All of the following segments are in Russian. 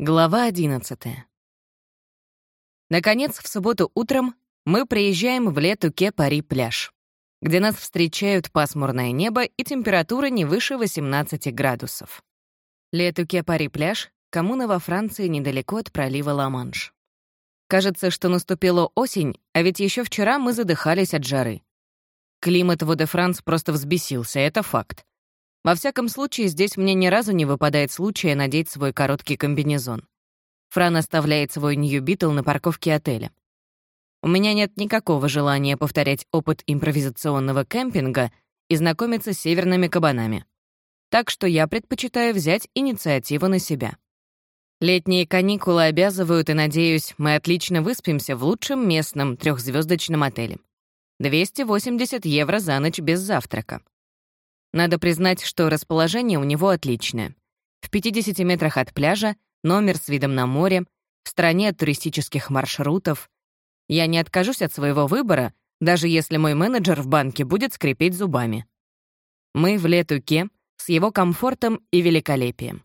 Глава 11. Наконец, в субботу утром мы приезжаем в Летуке Пари пляж, где нас встречают пасмурное небо и температура не выше 18 градусов. Летуке Пари пляж — коммуна во Франции недалеко от пролива Ла-Манш. Кажется, что наступила осень, а ведь еще вчера мы задыхались от жары. Климат Воде-Франс просто взбесился, это факт. Во всяком случае, здесь мне ни разу не выпадает случая надеть свой короткий комбинезон. Фран оставляет свой Нью-Битл на парковке отеля. У меня нет никакого желания повторять опыт импровизационного кемпинга и знакомиться с северными кабанами. Так что я предпочитаю взять инициативу на себя. Летние каникулы обязывают, и, надеюсь, мы отлично выспимся в лучшем местном трехзвездочном отеле. 280 евро за ночь без завтрака. Надо признать, что расположение у него отличное. В 50 метрах от пляжа, номер с видом на море, в стороне от туристических маршрутов. Я не откажусь от своего выбора, даже если мой менеджер в банке будет скрипеть зубами. Мы в Летуке с его комфортом и великолепием.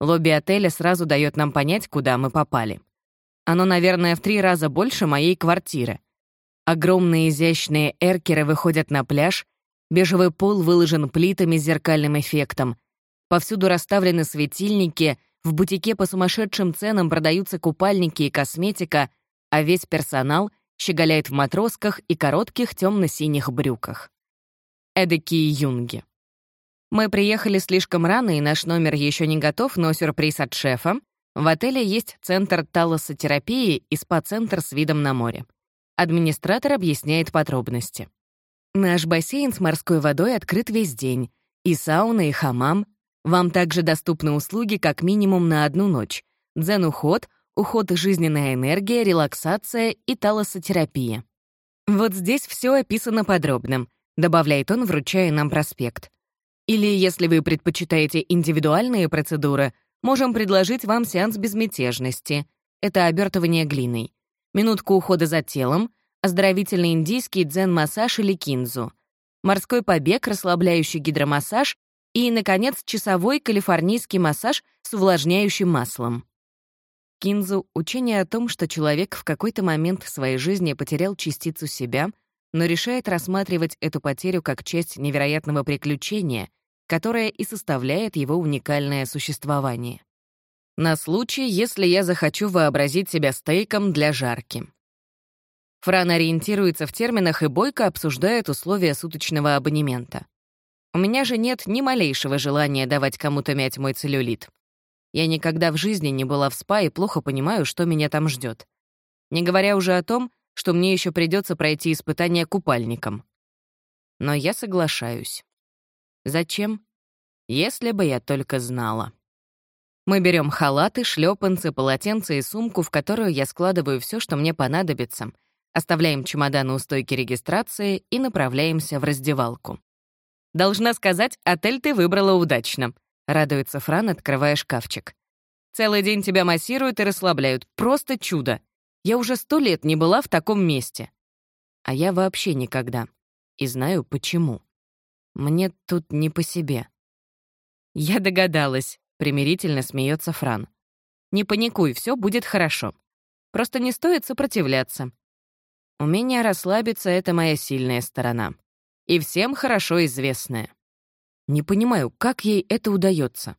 Лобби отеля сразу дает нам понять, куда мы попали. Оно, наверное, в три раза больше моей квартиры. Огромные изящные эркеры выходят на пляж — Бежевый пол выложен плитами с зеркальным эффектом. Повсюду расставлены светильники, в бутике по сумасшедшим ценам продаются купальники и косметика, а весь персонал щеголяет в матросках и коротких темно-синих брюках. Эдакие юнги. Мы приехали слишком рано, и наш номер еще не готов, но сюрприз от шефа. В отеле есть центр талосотерапии и спа-центр с видом на море. Администратор объясняет подробности. Наш бассейн с морской водой открыт весь день. И сауна, и хамам. Вам также доступны услуги как минимум на одну ночь. Дзен-уход, уход жизненная энергия, релаксация и талосотерапия. Вот здесь все описано подробно, добавляет он, вручая нам проспект. Или, если вы предпочитаете индивидуальные процедуры, можем предложить вам сеанс безмятежности. Это обертывание глиной. Минутку ухода за телом, оздоровительный индийский дзен-массаж или кинзу, морской побег, расслабляющий гидромассаж и, наконец, часовой калифорнийский массаж с увлажняющим маслом. Кинзу — учение о том, что человек в какой-то момент своей жизни потерял частицу себя, но решает рассматривать эту потерю как часть невероятного приключения, которое и составляет его уникальное существование. На случай, если я захочу вообразить себя стейком для жарки. Фран ориентируется в терминах и бойко обсуждает условия суточного абонемента. У меня же нет ни малейшего желания давать кому-то мять мой целлюлит. Я никогда в жизни не была в спа и плохо понимаю, что меня там ждет. Не говоря уже о том, что мне еще придется пройти испытание купальником. Но я соглашаюсь. Зачем? Если бы я только знала. Мы берем халаты, шлепанцы, полотенце и сумку, в которую я складываю все, что мне понадобится — Оставляем чемоданы у стойки регистрации и направляемся в раздевалку. «Должна сказать, отель ты выбрала удачно», — радуется Фран, открывая шкафчик. «Целый день тебя массируют и расслабляют. Просто чудо. Я уже сто лет не была в таком месте». А я вообще никогда. И знаю, почему. Мне тут не по себе. «Я догадалась», — примирительно смеется Фран. «Не паникуй, все будет хорошо. Просто не стоит сопротивляться. Умение расслабиться — это моя сильная сторона. И всем хорошо известная. Не понимаю, как ей это удается.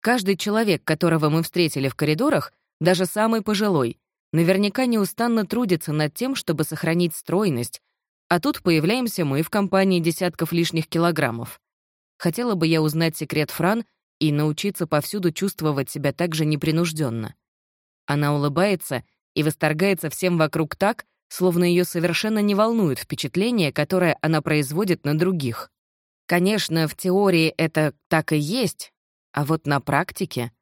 Каждый человек, которого мы встретили в коридорах, даже самый пожилой, наверняка неустанно трудится над тем, чтобы сохранить стройность, а тут появляемся мы в компании десятков лишних килограммов. Хотела бы я узнать секрет Фран и научиться повсюду чувствовать себя так же непринужденно. Она улыбается и восторгается всем вокруг так, словно ее совершенно не волнует впечатление, которое она производит на других. Конечно, в теории это так и есть, а вот на практике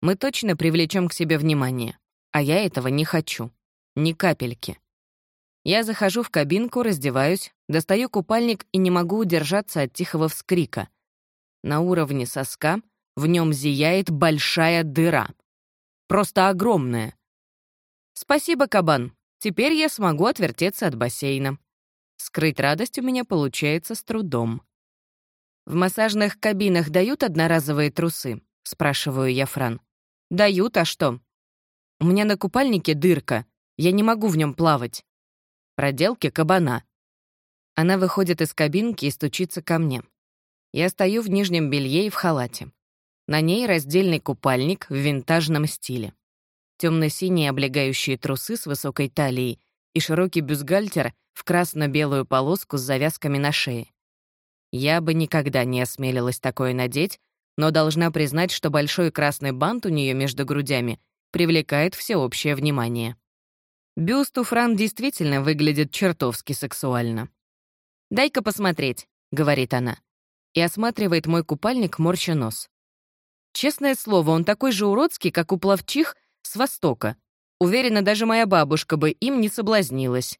мы точно привлечем к себе внимание, а я этого не хочу. Ни капельки. Я захожу в кабинку, раздеваюсь, достаю купальник и не могу удержаться от тихого вскрика. На уровне соска в нем зияет большая дыра. Просто огромная. «Спасибо, кабан», Теперь я смогу отвертеться от бассейна. Скрыть радость у меня получается с трудом. «В массажных кабинах дают одноразовые трусы?» — спрашиваю я Фран. «Дают, а что?» «У меня на купальнике дырка. Я не могу в нем плавать». «Проделки кабана». Она выходит из кабинки и стучится ко мне. Я стою в нижнем белье и в халате. На ней раздельный купальник в винтажном стиле. Темно-синие облегающие трусы с высокой талией и широкий бюстгальтер в красно-белую полоску с завязками на шее. Я бы никогда не осмелилась такое надеть, но должна признать, что большой красный бант у нее между грудями привлекает всеобщее внимание. Бюст у Фран действительно выглядит чертовски сексуально. «Дай-ка посмотреть», — говорит она и осматривает мой купальник, морща нос. Честное слово, он такой же уродский, как у пловчих с Востока. Уверена, даже моя бабушка бы им не соблазнилась.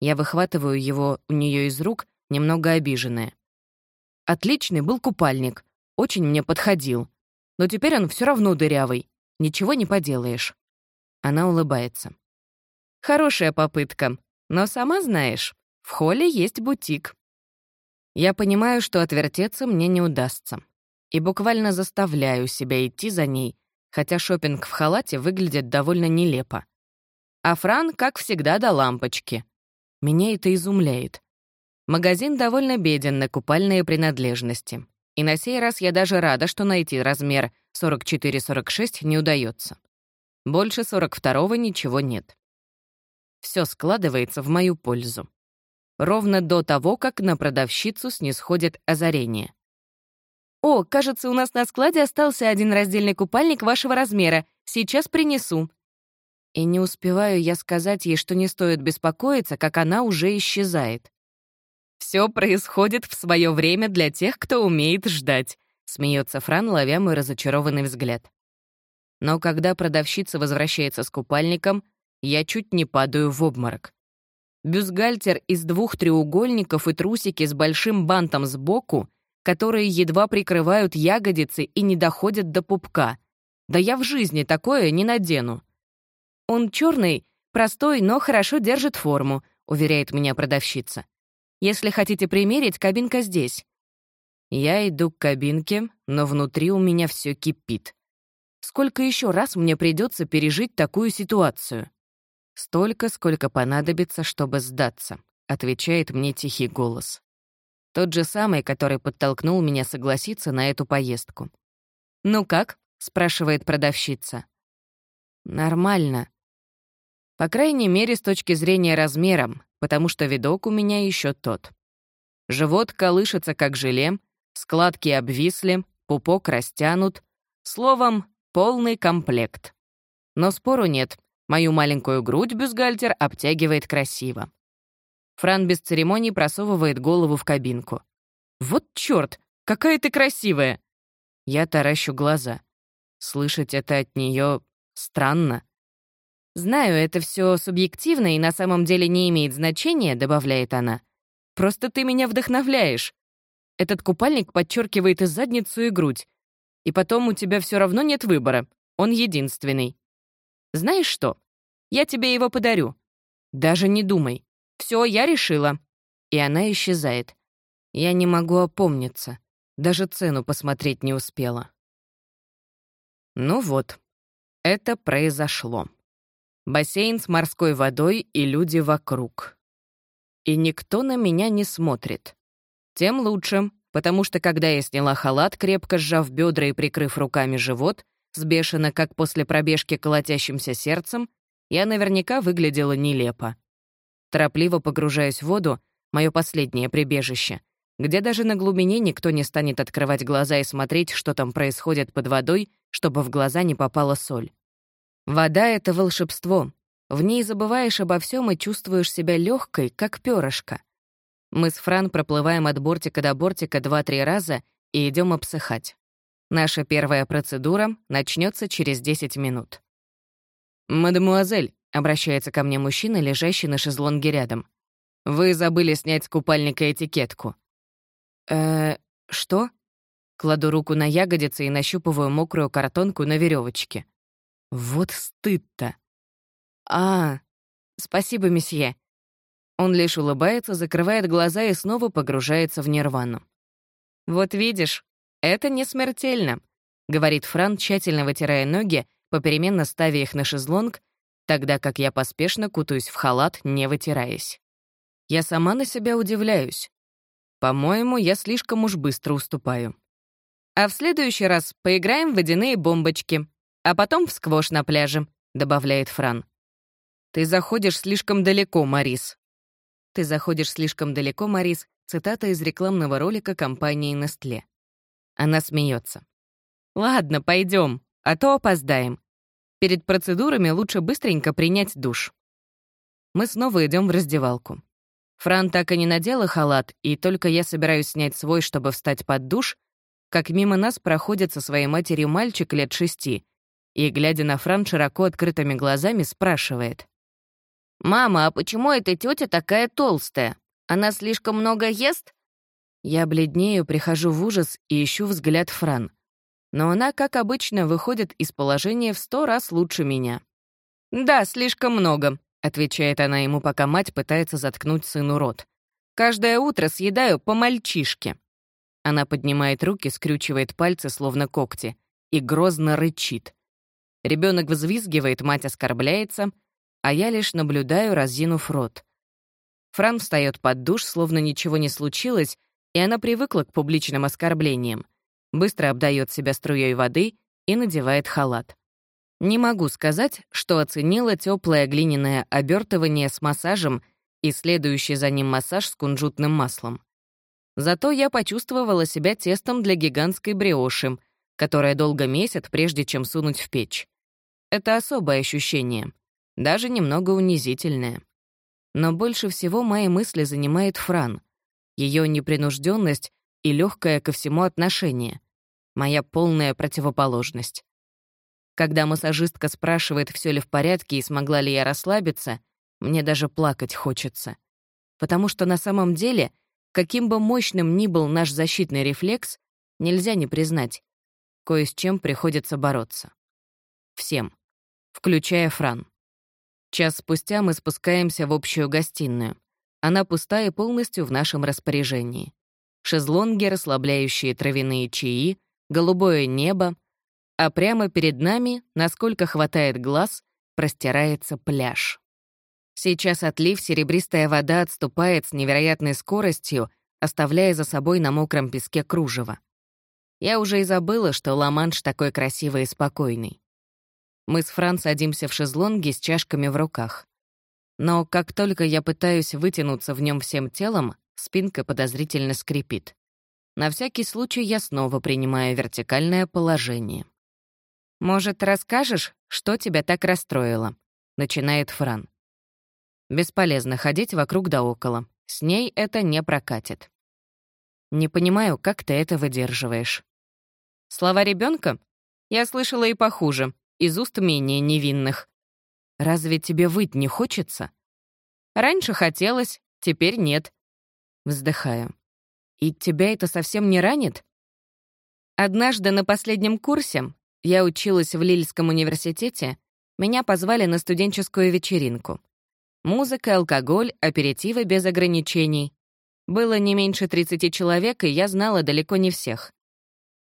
Я выхватываю его у нее из рук, немного обиженная. Отличный был купальник, очень мне подходил. Но теперь он все равно дырявый. Ничего не поделаешь. Она улыбается. Хорошая попытка, но сама знаешь, в холле есть бутик. Я понимаю, что отвертеться мне не удастся. И буквально заставляю себя идти за ней, хотя шопинг в халате выглядит довольно нелепо. А Фран, как всегда, до лампочки. Меня это изумляет. Магазин довольно беден на купальные принадлежности. И на сей раз я даже рада, что найти размер 44-46 не удается. Больше 42-го ничего нет. Все складывается в мою пользу ровно до того, как на продавщицу снисходит озарение. «О, кажется, у нас на складе остался один раздельный купальник вашего размера. Сейчас принесу». И не успеваю я сказать ей, что не стоит беспокоиться, как она уже исчезает. «Все происходит в свое время для тех, кто умеет ждать», — смеется Фран, ловя мой разочарованный взгляд. Но когда продавщица возвращается с купальником, я чуть не падаю в обморок. Бюстгальтер из двух треугольников и трусики с большим бантом сбоку, которые едва прикрывают ягодицы и не доходят до пупка. Да я в жизни такое не надену. Он черный, простой, но хорошо держит форму, уверяет меня продавщица. Если хотите примерить, кабинка здесь. Я иду к кабинке, но внутри у меня все кипит. Сколько еще раз мне придется пережить такую ситуацию? «Столько, сколько понадобится, чтобы сдаться», — отвечает мне тихий голос. Тот же самый, который подтолкнул меня согласиться на эту поездку. «Ну как?» — спрашивает продавщица. «Нормально. По крайней мере, с точки зрения размера, потому что видок у меня еще тот. Живот колышется, как желе, складки обвисли, пупок растянут. Словом, полный комплект. Но спору нет, Мою маленькую грудь бюстгальтер обтягивает красиво. Фран без церемоний просовывает голову в кабинку. «Вот чёрт, какая ты красивая!» Я таращу глаза. Слышать это от неё странно. «Знаю, это всё субъективно и на самом деле не имеет значения», — добавляет она. «Просто ты меня вдохновляешь. Этот купальник подчеркивает и задницу, и грудь. И потом у тебя всё равно нет выбора. Он единственный. Знаешь что? Я тебе его подарю. Даже не думай. Все, я решила. И она исчезает. Я не могу опомниться. Даже цену посмотреть не успела. Ну вот, это произошло. Бассейн с морской водой и люди вокруг. И никто на меня не смотрит. Тем лучше, потому что когда я сняла халат, крепко сжав бедра и прикрыв руками живот, с бешено, как после пробежки колотящимся сердцем, я наверняка выглядела нелепо. Торопливо погружаюсь в воду, мое последнее прибежище, где даже на глубине никто не станет открывать глаза и смотреть, что там происходит под водой, чтобы в глаза не попала соль. Вода — это волшебство. В ней забываешь обо всем и чувствуешь себя легкой, как перышко. Мы с Фран проплываем от бортика до бортика два-три раза и идем обсыхать. Наша первая процедура начнется через 10 минут. «Мадемуазель», — обращается ко мне мужчина, лежащий на шезлонге рядом. «Вы забыли снять с купальника этикетку». «Э, что?» Кладу руку на ягодицы и нащупываю мокрую картонку на веревочке. Вот стыд-то. «А, спасибо, месье». Он лишь улыбается, закрывает глаза и снова погружается в нирвану. «Вот видишь, «Это не смертельно», — говорит Фран, тщательно вытирая ноги попеременно ставя их на шезлонг, тогда как я поспешно кутаюсь в халат, не вытираясь. Я сама на себя удивляюсь. По-моему, я слишком уж быстро уступаю. А в следующий раз поиграем в водяные бомбочки, а потом в сквош на пляже, добавляет Фран. Ты заходишь слишком далеко, Марис. Ты заходишь слишком далеко, Марис, цитата из рекламного ролика компании Nestle. Она смеется. Ладно, пойдем, а то опоздаем. Перед процедурами лучше быстренько принять душ. Мы снова идем в раздевалку. Фран так и не надела халат, и только я собираюсь снять свой, чтобы встать под душ, как мимо нас проходит со своей матерью мальчик лет шести и, глядя на Фран широко открытыми глазами, спрашивает. «Мама, а почему эта тетя такая толстая? Она слишком много ест?» Я бледнею, прихожу в ужас и ищу взгляд Фран но она, как обычно, выходит из положения в сто раз лучше меня. «Да, слишком много», — отвечает она ему, пока мать пытается заткнуть сыну рот. «Каждое утро съедаю по мальчишке». Она поднимает руки, скрючивает пальцы, словно когти, и грозно рычит. Ребенок взвизгивает, мать оскорбляется, а я лишь наблюдаю, разинув рот. Фран встает под душ, словно ничего не случилось, и она привыкла к публичным оскорблениям быстро обдает себя струей воды и надевает халат. Не могу сказать, что оценила теплое глиняное обертывание с массажем и следующий за ним массаж с кунжутным маслом. Зато я почувствовала себя тестом для гигантской бриоши, которая долго месяц, прежде чем сунуть в печь. Это особое ощущение, даже немного унизительное. Но больше всего мои мысли занимает Фран, ее непринужденность и легкое ко всему отношение моя полная противоположность. Когда массажистка спрашивает, все ли в порядке и смогла ли я расслабиться, мне даже плакать хочется. Потому что на самом деле, каким бы мощным ни был наш защитный рефлекс, нельзя не признать, кое с чем приходится бороться. Всем, включая Фран. Час спустя мы спускаемся в общую гостиную. Она пустая и полностью в нашем распоряжении. Шезлонги, расслабляющие травяные чаи, голубое небо, а прямо перед нами, насколько хватает глаз, простирается пляж. Сейчас отлив серебристая вода отступает с невероятной скоростью, оставляя за собой на мокром песке кружево. Я уже и забыла, что Ла-Манш такой красивый и спокойный. Мы с Фран садимся в шезлонге с чашками в руках. Но как только я пытаюсь вытянуться в нем всем телом, спинка подозрительно скрипит. На всякий случай я снова принимаю вертикальное положение. «Может, расскажешь, что тебя так расстроило?» — начинает Фран. «Бесполезно ходить вокруг да около. С ней это не прокатит». «Не понимаю, как ты это выдерживаешь». «Слова ребенка? Я слышала и похуже, из уст менее невинных. Разве тебе выть не хочется?» «Раньше хотелось, теперь нет». Вздыхаю. И тебя это совсем не ранит? Однажды на последнем курсе, я училась в Лильском университете, меня позвали на студенческую вечеринку. Музыка, алкоголь, аперитивы без ограничений. Было не меньше 30 человек, и я знала далеко не всех.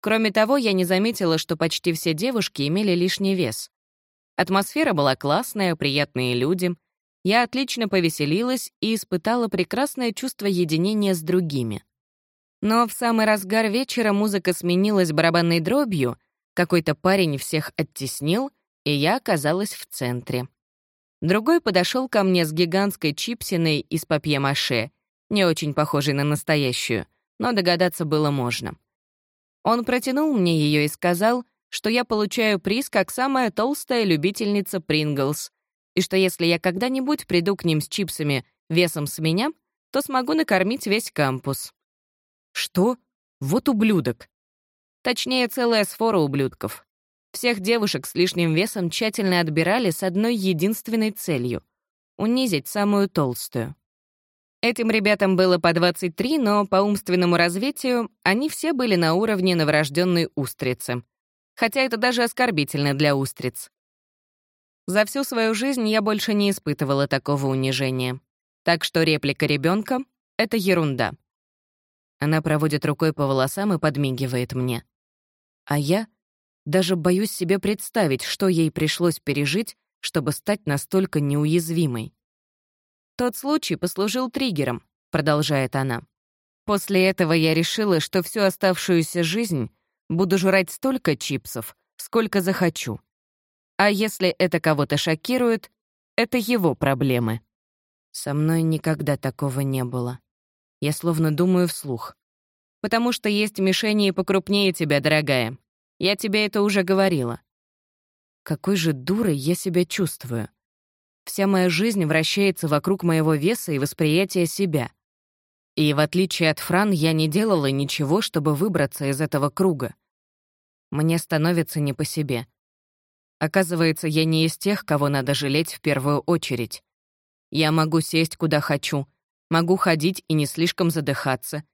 Кроме того, я не заметила, что почти все девушки имели лишний вес. Атмосфера была классная, приятные люди. Я отлично повеселилась и испытала прекрасное чувство единения с другими. Но в самый разгар вечера музыка сменилась барабанной дробью, какой-то парень всех оттеснил, и я оказалась в центре. Другой подошел ко мне с гигантской чипсиной из папье-маше, не очень похожей на настоящую, но догадаться было можно. Он протянул мне ее и сказал, что я получаю приз как самая толстая любительница Принглс, и что если я когда-нибудь приду к ним с чипсами весом с меня, то смогу накормить весь кампус. Что? Вот ублюдок. Точнее, целая сфора ублюдков. Всех девушек с лишним весом тщательно отбирали с одной единственной целью — унизить самую толстую. Этим ребятам было по 23, но по умственному развитию они все были на уровне новорожденной устрицы. Хотя это даже оскорбительно для устриц. За всю свою жизнь я больше не испытывала такого унижения. Так что реплика ребенка — это ерунда. Она проводит рукой по волосам и подмигивает мне. А я? Даже боюсь себе представить, что ей пришлось пережить, чтобы стать настолько неуязвимой. «Тот случай послужил триггером», — продолжает она. «После этого я решила, что всю оставшуюся жизнь буду жрать столько чипсов, сколько захочу. А если это кого-то шокирует, это его проблемы». Со мной никогда такого не было. Я словно думаю вслух. «Потому что есть мишени покрупнее тебя, дорогая. Я тебе это уже говорила». Какой же дурой я себя чувствую. Вся моя жизнь вращается вокруг моего веса и восприятия себя. И в отличие от Фран, я не делала ничего, чтобы выбраться из этого круга. Мне становится не по себе. Оказывается, я не из тех, кого надо жалеть в первую очередь. Я могу сесть куда хочу, могу ходить и не слишком задыхаться.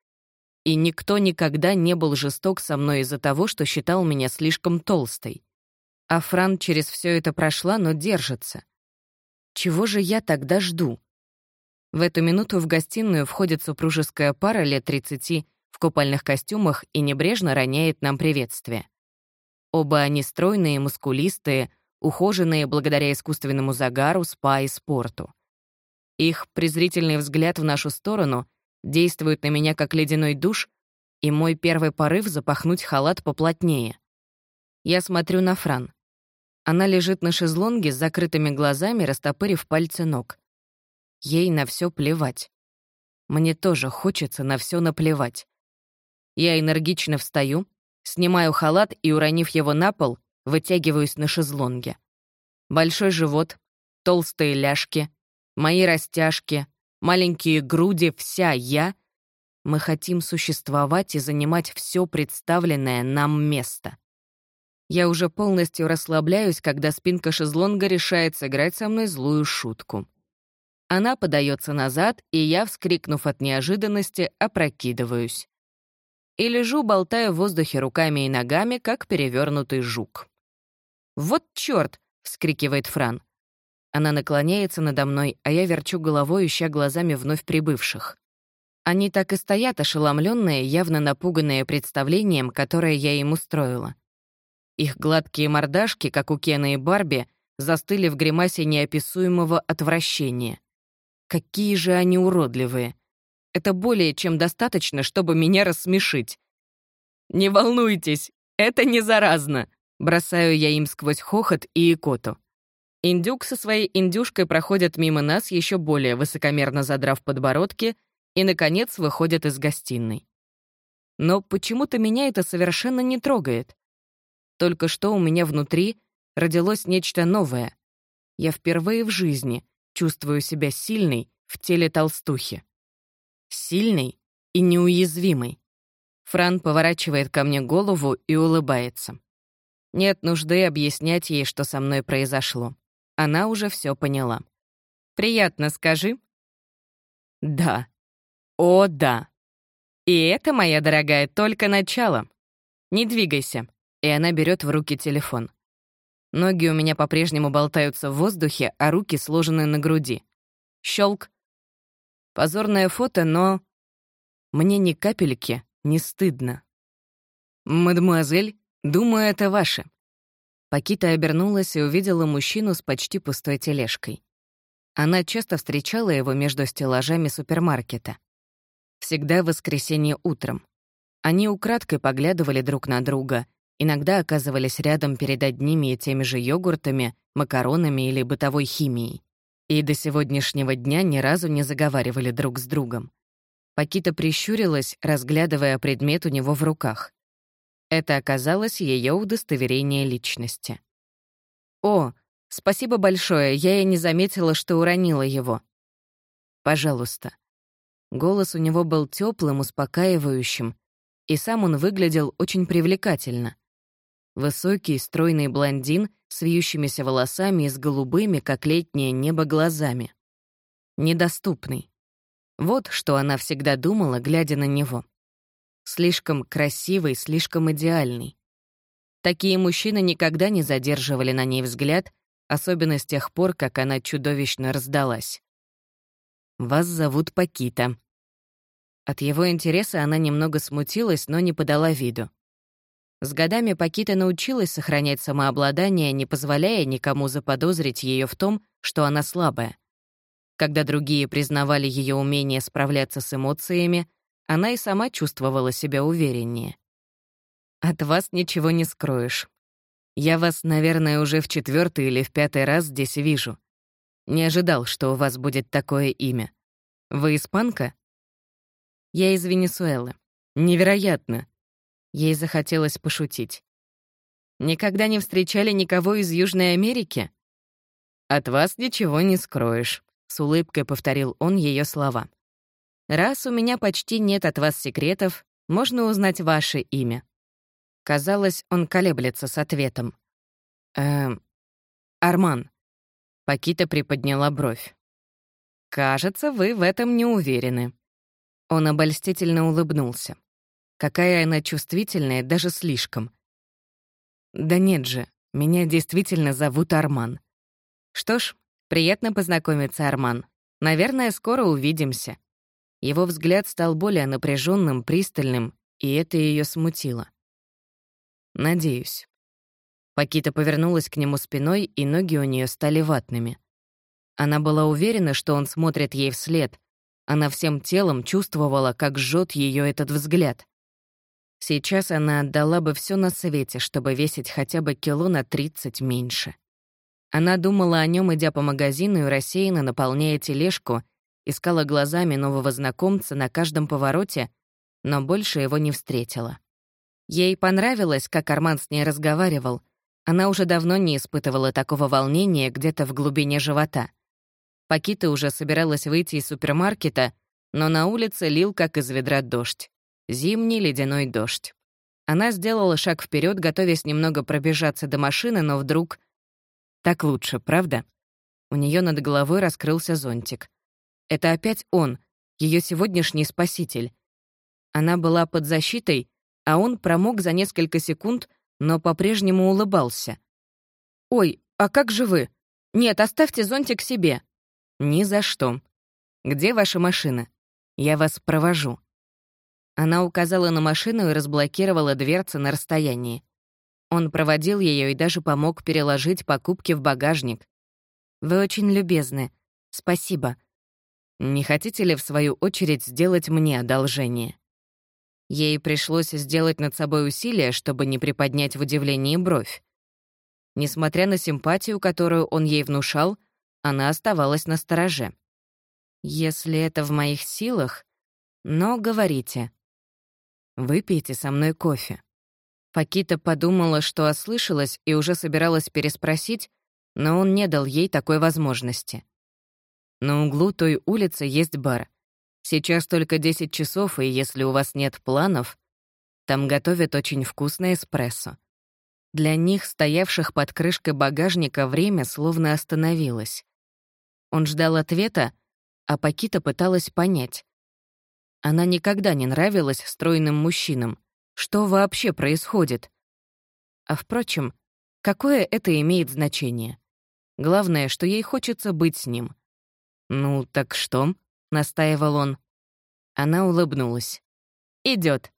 И никто никогда не был жесток со мной из-за того, что считал меня слишком толстой. А Фран через все это прошла, но держится. Чего же я тогда жду? В эту минуту в гостиную входит супружеская пара лет 30 в купальных костюмах и небрежно роняет нам приветствие. Оба они стройные, мускулистые, ухоженные благодаря искусственному загару, спа и спорту. Их презрительный взгляд в нашу сторону действует на меня как ледяной душ, и мой первый порыв — запахнуть халат поплотнее. Я смотрю на Фран. Она лежит на шезлонге с закрытыми глазами, растопырив пальцы ног. Ей на все плевать. Мне тоже хочется на все наплевать. Я энергично встаю, снимаю халат и, уронив его на пол, вытягиваюсь на шезлонге. Большой живот, толстые ляжки, мои растяжки, маленькие груди, вся я. Мы хотим существовать и занимать все представленное нам место. Я уже полностью расслабляюсь, когда спинка шезлонга решает сыграть со мной злую шутку. Она подается назад, и я, вскрикнув от неожиданности, опрокидываюсь. И лежу, болтая в воздухе руками и ногами, как перевернутый жук. «Вот чёрт!» — вскрикивает Фран. Она наклоняется надо мной, а я верчу головой, ища глазами вновь прибывших. Они так и стоят, ошеломленные, явно напуганные представлением, которое я им устроила. Их гладкие мордашки, как у Кена и Барби, застыли в гримасе неописуемого отвращения. Какие же они уродливые. Это более чем достаточно, чтобы меня рассмешить. «Не волнуйтесь, это не заразно», — бросаю я им сквозь хохот и икоту. Индюк со своей индюшкой проходят мимо нас, еще более высокомерно задрав подбородки, и, наконец, выходят из гостиной. Но почему-то меня это совершенно не трогает. Только что у меня внутри родилось нечто новое. Я впервые в жизни чувствую себя сильной в теле толстухи. Сильной и неуязвимой. Фран поворачивает ко мне голову и улыбается. Нет нужды объяснять ей, что со мной произошло. Она уже все поняла. «Приятно, скажи». «Да. О, да. И это, моя дорогая, только начало. Не двигайся». И она берет в руки телефон. Ноги у меня по-прежнему болтаются в воздухе, а руки сложены на груди. Щелк. Позорное фото, но... Мне ни капельки не стыдно. «Мадемуазель, думаю, это ваше», Пакита обернулась и увидела мужчину с почти пустой тележкой. Она часто встречала его между стеллажами супермаркета. Всегда в воскресенье утром. Они украдкой поглядывали друг на друга, иногда оказывались рядом перед одними и теми же йогуртами, макаронами или бытовой химией. И до сегодняшнего дня ни разу не заговаривали друг с другом. Пакита прищурилась, разглядывая предмет у него в руках. Это оказалось ее удостоверение личности. «О, спасибо большое, я и не заметила, что уронила его». «Пожалуйста». Голос у него был теплым, успокаивающим, и сам он выглядел очень привлекательно. Высокий, стройный блондин с вьющимися волосами и с голубыми, как летнее небо, глазами. Недоступный. Вот что она всегда думала, глядя на него. Слишком красивый, слишком идеальный. Такие мужчины никогда не задерживали на ней взгляд, особенно с тех пор, как она чудовищно раздалась. «Вас зовут Пакита». От его интереса она немного смутилась, но не подала виду. С годами Пакита научилась сохранять самообладание, не позволяя никому заподозрить ее в том, что она слабая. Когда другие признавали ее умение справляться с эмоциями, она и сама чувствовала себя увереннее. «От вас ничего не скроешь. Я вас, наверное, уже в четвертый или в пятый раз здесь вижу. Не ожидал, что у вас будет такое имя. Вы испанка?» «Я из Венесуэлы. Невероятно!» Ей захотелось пошутить. «Никогда не встречали никого из Южной Америки?» «От вас ничего не скроешь», — с улыбкой повторил он ее слова. «Раз у меня почти нет от вас секретов, можно узнать ваше имя». Казалось, он колеблется с ответом. «Эм... Арман». Пакита приподняла бровь. «Кажется, вы в этом не уверены». Он обольстительно улыбнулся. Какая она чувствительная, даже слишком. Да нет же, меня действительно зовут Арман. Что ж, приятно познакомиться, Арман. Наверное, скоро увидимся. Его взгляд стал более напряженным, пристальным, и это ее смутило. Надеюсь. Пакита повернулась к нему спиной, и ноги у нее стали ватными. Она была уверена, что он смотрит ей вслед. Она всем телом чувствовала, как жжет ее этот взгляд. Сейчас она отдала бы все на свете, чтобы весить хотя бы кило на 30 меньше. Она думала о нем, идя по магазину и рассеянно наполняя тележку, искала глазами нового знакомца на каждом повороте, но больше его не встретила. Ей понравилось, как Арман с ней разговаривал. Она уже давно не испытывала такого волнения где-то в глубине живота. Пакита уже собиралась выйти из супермаркета, но на улице лил, как из ведра, дождь. Зимний ледяной дождь. Она сделала шаг вперед, готовясь немного пробежаться до машины, но вдруг... Так лучше, правда? У нее над головой раскрылся зонтик. Это опять он, ее сегодняшний спаситель. Она была под защитой, а он промок за несколько секунд, но по-прежнему улыбался. «Ой, а как же вы? Нет, оставьте зонтик себе». «Ни за что. Где ваша машина? Я вас провожу». Она указала на машину и разблокировала дверцы на расстоянии. Он проводил ее и даже помог переложить покупки в багажник. «Вы очень любезны. Спасибо. Не хотите ли, в свою очередь, сделать мне одолжение?» Ей пришлось сделать над собой усилие, чтобы не приподнять в удивлении бровь. Несмотря на симпатию, которую он ей внушал, она оставалась на стороже. «Если это в моих силах, но говорите», Выпейте со мной кофе». Пакита подумала, что ослышалась и уже собиралась переспросить, но он не дал ей такой возможности. На углу той улицы есть бар. Сейчас только 10 часов, и если у вас нет планов, там готовят очень вкусное эспрессо. Для них, стоявших под крышкой багажника, время словно остановилось. Он ждал ответа, а Пакита пыталась понять, она никогда не нравилась стройным мужчинам. Что вообще происходит? А впрочем, какое это имеет значение? Главное, что ей хочется быть с ним. «Ну, так что?» — настаивал он. Она улыбнулась. Идет.